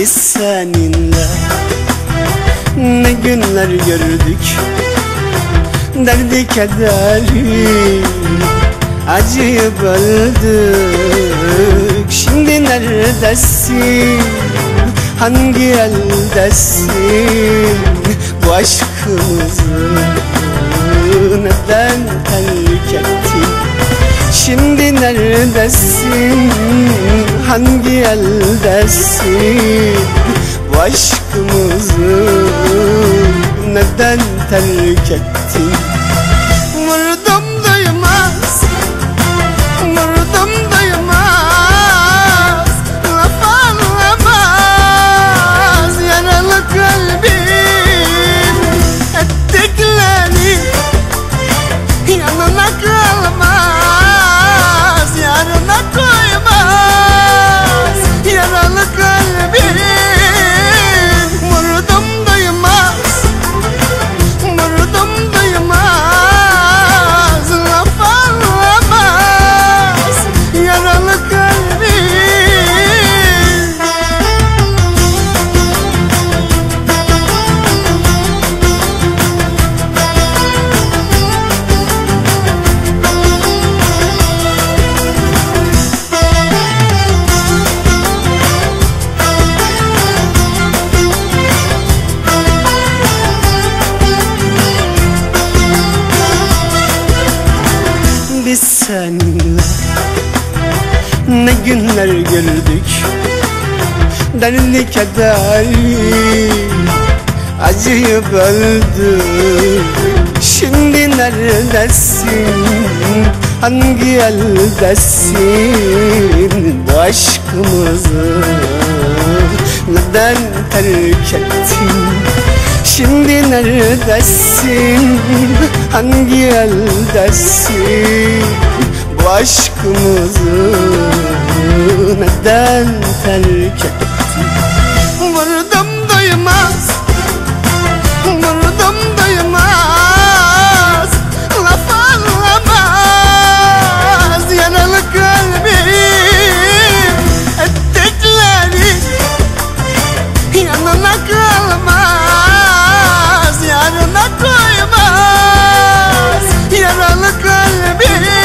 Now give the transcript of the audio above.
biz seninle. Ne günler gördük. Derdi kederi Acıyı böldük. Şimdi neredesin? Hangi eldesin? Bu aşkımızı Neden el neredesin Hangi eldesin? Bu aşkımızı Neden terk ettin ne günler gördük Derdi kederi acıyı böldük Şimdi neredesin hangi eldesin? Bu aşkımızı neden terk ettin? Şimdi neredesin hangi eldesin? Bu aşkımızı sevmekten terk ettim. Vurdum duymaz Vurdum duymaz. Laf anlamaz Yaralı kalbim. Ettikleri Yanına kalmaz Yarına koymaz. Yaralı kalbim.